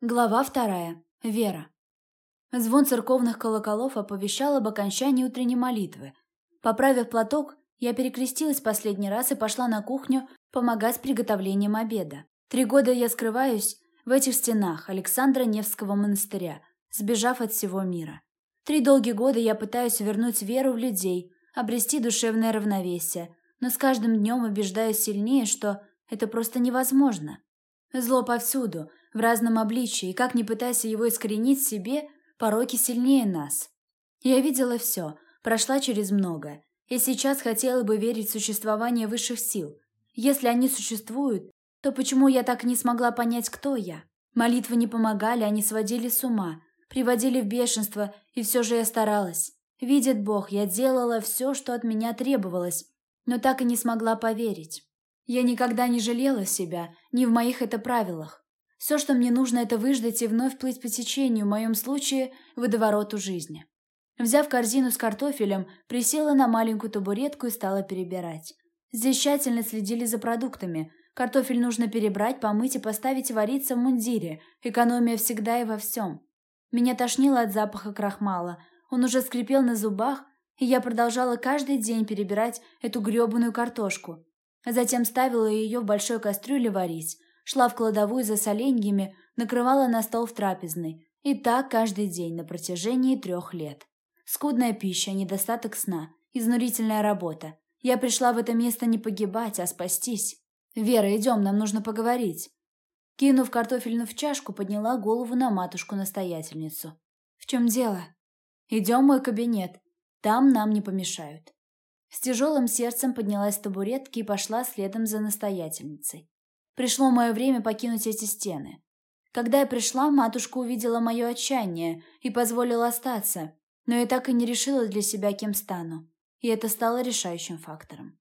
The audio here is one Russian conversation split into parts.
Глава вторая. Вера. Звон церковных колоколов оповещал об окончании утренней молитвы. Поправив платок, я перекрестилась последний раз и пошла на кухню помогать с приготовлением обеда. Три года я скрываюсь в этих стенах Александра Невского монастыря, сбежав от всего мира. Три долгие года я пытаюсь вернуть веру в людей, обрести душевное равновесие, но с каждым днем убеждаюсь сильнее, что это просто невозможно. Зло повсюду – в разном обличии, и как ни пытайся его искоренить себе, пороки сильнее нас. Я видела все, прошла через многое, и сейчас хотела бы верить в существование высших сил. Если они существуют, то почему я так не смогла понять, кто я? Молитвы не помогали, они сводили с ума, приводили в бешенство, и все же я старалась. Видит Бог, я делала все, что от меня требовалось, но так и не смогла поверить. Я никогда не жалела себя, ни в моих это правилах. Все, что мне нужно, это выждать и вновь плыть по течению, в моем случае, водовороту жизни. Взяв корзину с картофелем, присела на маленькую табуретку и стала перебирать. Здесь тщательно следили за продуктами. Картофель нужно перебрать, помыть и поставить вариться в мундире. Экономия всегда и во всем. Меня тошнило от запаха крахмала. Он уже скрипел на зубах, и я продолжала каждый день перебирать эту гребаную картошку. Затем ставила ее в большой кастрюле варить шла в кладовую за соленьями, накрывала на стол в трапезной. И так каждый день на протяжении трех лет. Скудная пища, недостаток сна, изнурительная работа. Я пришла в это место не погибать, а спастись. «Вера, идем, нам нужно поговорить». Кинув картофельную в чашку, подняла голову на матушку-настоятельницу. «В чем дело?» «Идем в мой кабинет. Там нам не помешают». С тяжелым сердцем поднялась с табуретки и пошла следом за настоятельницей. Пришло мое время покинуть эти стены. Когда я пришла, матушка увидела мое отчаяние и позволила остаться, но я так и не решила для себя, кем стану. И это стало решающим фактором.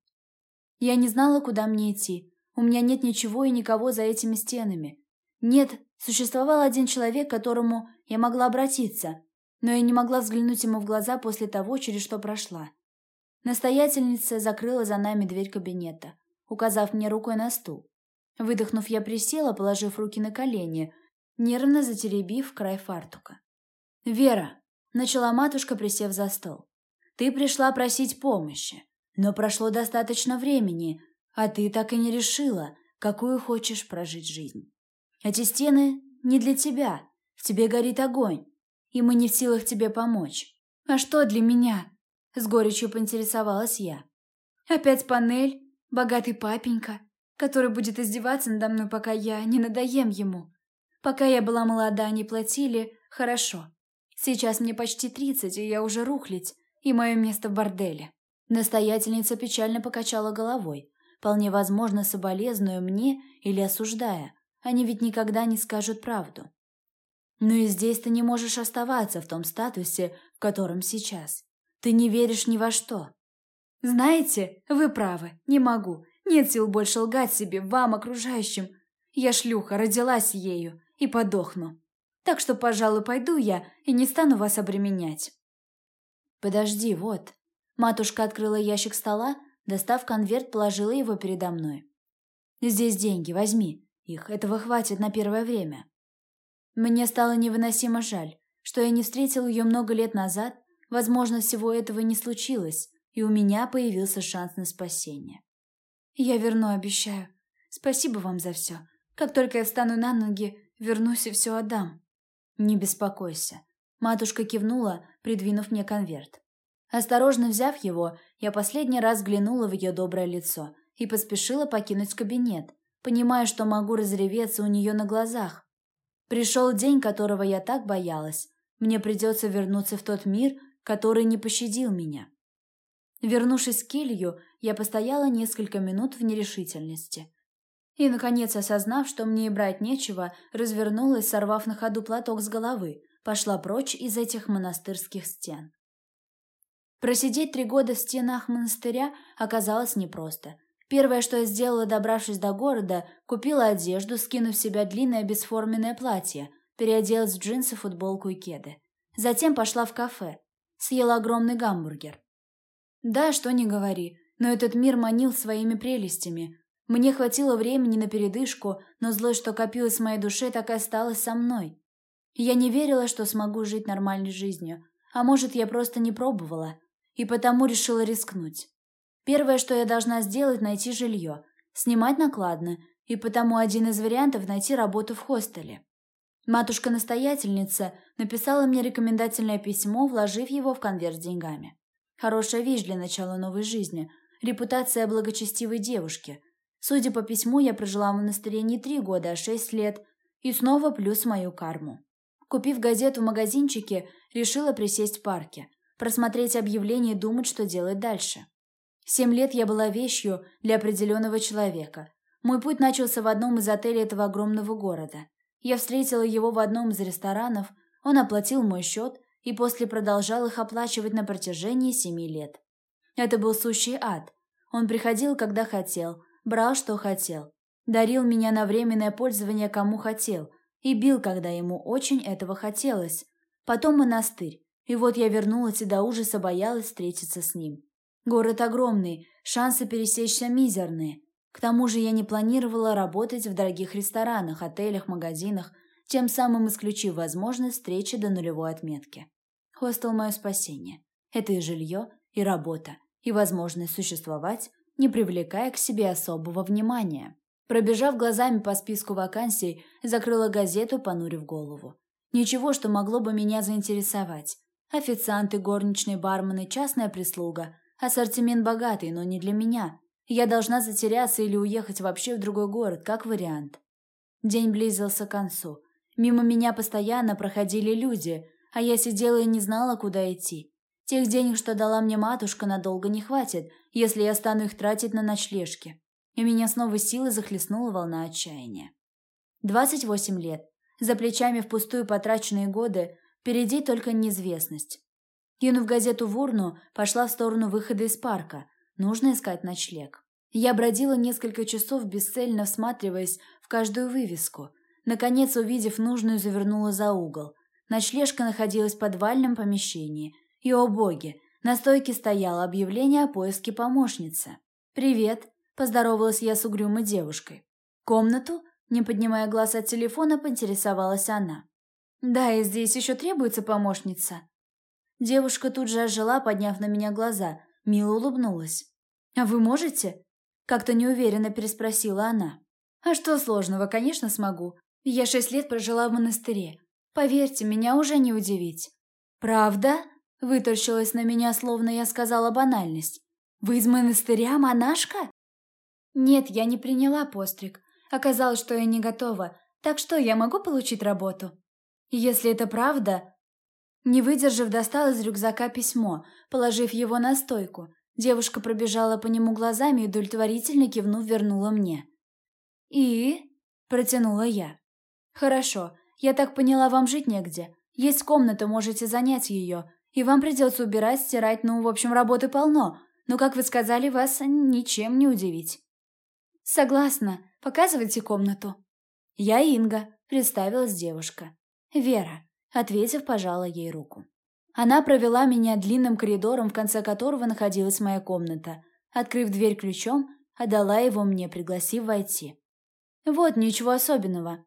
Я не знала, куда мне идти. У меня нет ничего и никого за этими стенами. Нет, существовал один человек, к которому я могла обратиться, но я не могла взглянуть ему в глаза после того, через что прошла. Настоятельница закрыла за нами дверь кабинета, указав мне рукой на стул. Выдохнув, я присела, положив руки на колени, нервно затеребив край фартука. «Вера», — начала матушка, присев за стол, — «ты пришла просить помощи, но прошло достаточно времени, а ты так и не решила, какую хочешь прожить жизнь. Эти стены не для тебя, в тебе горит огонь, и мы не в силах тебе помочь. А что для меня?» — с горечью поинтересовалась я. «Опять панель, богатый папенька, который будет издеваться надо мной, пока я не надоем ему. Пока я была молода, они платили хорошо. Сейчас мне почти тридцать, и я уже рухлить, и мое место в борделе. Настоятельница печально покачала головой, вполне возможно, соболезную мне или осуждая. Они ведь никогда не скажут правду. Но и здесь ты не можешь оставаться в том статусе, в котором сейчас. Ты не веришь ни во что. Знаете, вы правы, не могу. Нет сил больше лгать себе, вам, окружающим. Я шлюха, родилась ею и подохну. Так что, пожалуй, пойду я и не стану вас обременять. Подожди, вот. Матушка открыла ящик стола, достав конверт, положила его передо мной. Здесь деньги, возьми. Их этого хватит на первое время. Мне стало невыносимо жаль, что я не встретил ее много лет назад, возможно, всего этого не случилось, и у меня появился шанс на спасение. Я верну, обещаю. Спасибо вам за все. Как только я встану на ноги, вернусь и все отдам. Не беспокойся. Матушка кивнула, придвинув мне конверт. Осторожно взяв его, я последний раз взглянула в ее доброе лицо и поспешила покинуть кабинет, понимая, что могу разреветься у нее на глазах. Пришел день, которого я так боялась. Мне придется вернуться в тот мир, который не пощадил меня. Вернувшись в келью, я постояла несколько минут в нерешительности. И, наконец, осознав, что мне и брать нечего, развернулась, сорвав на ходу платок с головы, пошла прочь из этих монастырских стен. Просидеть три года в стенах монастыря оказалось непросто. Первое, что я сделала, добравшись до города, купила одежду, скинув в себя длинное бесформенное платье, переоделась в джинсы, футболку и кеды. Затем пошла в кафе. Съела огромный гамбургер. Да, что не говори, но этот мир манил своими прелестями. Мне хватило времени на передышку, но злость, что копилась в моей душе, так и осталась со мной. Я не верила, что смогу жить нормальной жизнью, а может, я просто не пробовала, и потому решила рискнуть. Первое, что я должна сделать, найти жилье, снимать накладно, и потому один из вариантов – найти работу в хостеле. Матушка-настоятельница написала мне рекомендательное письмо, вложив его в конверт с деньгами. Хорошая вещь для начала новой жизни, репутация благочестивой девушки. Судя по письму, я прожила в монастыре не три года, а шесть лет, и снова плюс мою карму. Купив газету в магазинчике, решила присесть в парке, просмотреть объявление и думать, что делать дальше. Семь лет я была вещью для определенного человека. Мой путь начался в одном из отелей этого огромного города. Я встретила его в одном из ресторанов, он оплатил мой счет и после продолжал их оплачивать на протяжении семи лет. Это был сущий ад. Он приходил, когда хотел, брал, что хотел, дарил меня на временное пользование кому хотел и бил, когда ему очень этого хотелось. Потом монастырь, и вот я вернулась и до ужаса боялась встретиться с ним. Город огромный, шансы пересечься мизерные. К тому же я не планировала работать в дорогих ресторанах, отелях, магазинах, тем самым исключив возможность встречи до нулевой отметки. Хостел – мое спасение. Это и жилье, и работа, и возможность существовать, не привлекая к себе особого внимания. Пробежав глазами по списку вакансий, закрыла газету, понурив голову. Ничего, что могло бы меня заинтересовать. Официанты, горничные, бармены, частная прислуга. Ассортимент богатый, но не для меня. Я должна затеряться или уехать вообще в другой город, как вариант. День близился к концу. Мимо меня постоянно проходили люди, а я сидела и не знала, куда идти. Тех денег, что дала мне матушка, надолго не хватит, если я стану их тратить на ночлежки. И меня снова силой захлестнула волна отчаяния. 28 лет. За плечами впустую потраченные годы, впереди только неизвестность. Кинув газету в урну, пошла в сторону выхода из парка – Нужно искать ночлег. Я бродила несколько часов, бесцельно всматриваясь в каждую вывеску. Наконец, увидев нужную, завернула за угол. Ночлежка находилась в подвальном помещении. И, о боги, на стойке стояло объявление о поиске помощницы. «Привет», – поздоровалась я с угрюмой девушкой. «Комнату?» – не поднимая глаз от телефона, поинтересовалась она. «Да, и здесь еще требуется помощница». Девушка тут же ожила, подняв на меня глаза, Мила улыбнулась. «А вы можете?» Как-то неуверенно переспросила она. «А что сложного, конечно, смогу. Я шесть лет прожила в монастыре. Поверьте, меня уже не удивить». «Правда?» – вытаращилась на меня, словно я сказала банальность. «Вы из монастыря, монашка?» «Нет, я не приняла постриг. Оказалось, что я не готова. Так что, я могу получить работу?» «Если это правда, не выдержав, достал из рюкзака письмо, положив его на стойку. Девушка пробежала по нему глазами и удовлетворительно кивнув вернула мне. «И?» – протянула я. «Хорошо. Я так поняла, вам жить негде. Есть комната, можете занять ее. И вам придется убирать, стирать, ну, в общем, работы полно. Но, как вы сказали, вас ничем не удивить». «Согласна. Показывайте комнату». «Я Инга», – представилась девушка. «Вера ответив, пожала ей руку. Она провела меня длинным коридором, в конце которого находилась моя комната. Открыв дверь ключом, отдала его мне, пригласив войти. Вот, ничего особенного.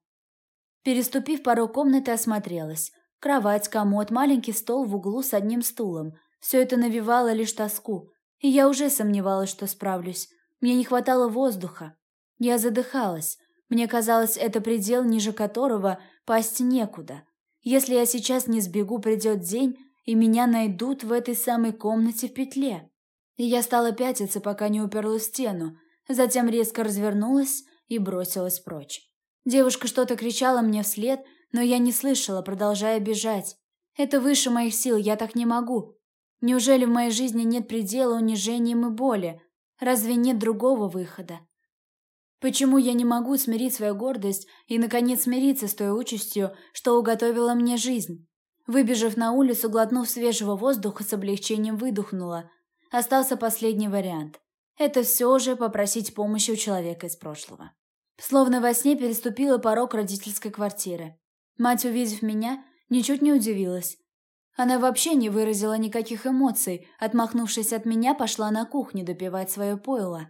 Переступив порог комнаты, осмотрелась. Кровать, комод, маленький стол в углу с одним стулом. Все это навевало лишь тоску. И я уже сомневалась, что справлюсь. Мне не хватало воздуха. Я задыхалась. Мне казалось, это предел, ниже которого пасть некуда. Если я сейчас не сбегу, придет день, и меня найдут в этой самой комнате в петле. И я стала пятиться, пока не уперлась в стену, затем резко развернулась и бросилась прочь. Девушка что-то кричала мне вслед, но я не слышала, продолжая бежать. Это выше моих сил, я так не могу. Неужели в моей жизни нет предела унижениям и боли? Разве нет другого выхода? Почему я не могу смирить свою гордость и, наконец, смириться с той участью, что уготовила мне жизнь? Выбежав на улицу, глотнув свежего воздуха, с облегчением выдохнула. Остался последний вариант. Это все же попросить помощи у человека из прошлого. Словно во сне переступила порог родительской квартиры. Мать, увидев меня, ничуть не удивилась. Она вообще не выразила никаких эмоций, отмахнувшись от меня, пошла на кухню допивать свое пойло.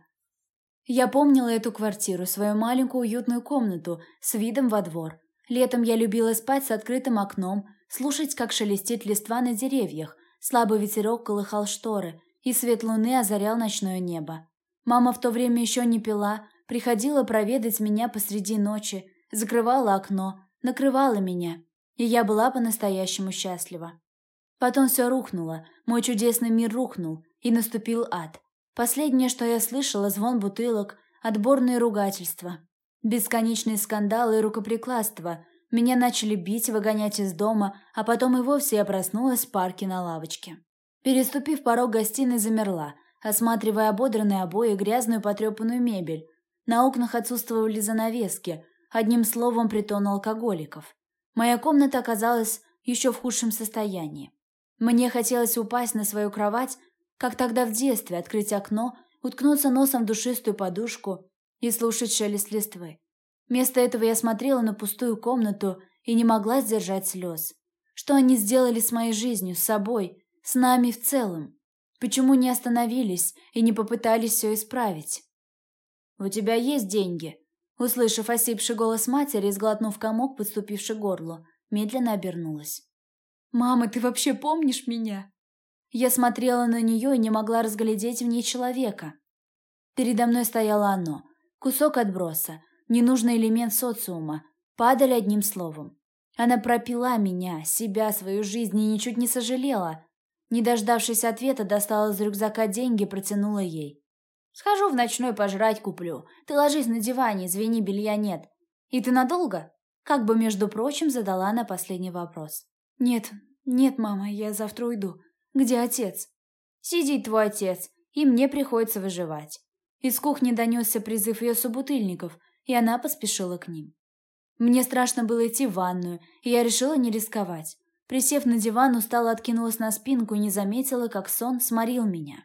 Я помнила эту квартиру, свою маленькую уютную комнату с видом во двор. Летом я любила спать с открытым окном, слушать, как шелестит листва на деревьях, слабый ветерок колыхал шторы, и свет луны озарял ночное небо. Мама в то время еще не пила, приходила проведать меня посреди ночи, закрывала окно, накрывала меня, и я была по-настоящему счастлива. Потом все рухнуло, мой чудесный мир рухнул, и наступил ад. Последнее, что я слышала, звон бутылок, отборные ругательства, бесконечные скандалы и рукоприкладства. Меня начали бить, выгонять из дома, а потом и вовсе я проснулась в парке на лавочке. Переступив порог гостиной, замерла, осматривая ободранные обои и грязную потрепанную мебель. На окнах отсутствовали занавески, одним словом притон алкоголиков. Моя комната оказалась еще в худшем состоянии. Мне хотелось упасть на свою кровать, как тогда в детстве, открыть окно, уткнуться носом в душистую подушку и слушать шелест листвы. Вместо этого я смотрела на пустую комнату и не могла сдержать слез. Что они сделали с моей жизнью, с собой, с нами в целом? Почему не остановились и не попытались все исправить? «У тебя есть деньги?» Услышав осипший голос матери сглотнув комок, подступивший к горлу, медленно обернулась. «Мама, ты вообще помнишь меня?» Я смотрела на нее и не могла разглядеть в ней человека. Передо мной стояло оно, кусок отброса, ненужный элемент социума, падали одним словом. Она пропила меня, себя, свою жизнь и ничуть не сожалела. Не дождавшись ответа, достала из рюкзака деньги и протянула ей. «Схожу в ночной пожрать куплю. Ты ложись на диване, извини, белья нет. И ты надолго?» Как бы, между прочим, задала она последний вопрос. «Нет, нет, мама, я завтра уйду. Где отец?» «Сидит твой отец, и мне приходится выживать». Из кухни донесся призыв ее собутыльников, и она поспешила к ним. Мне страшно было идти в ванную, и я решила не рисковать. Присев на диван, устало откинулась на спинку и не заметила, как сон сморил меня.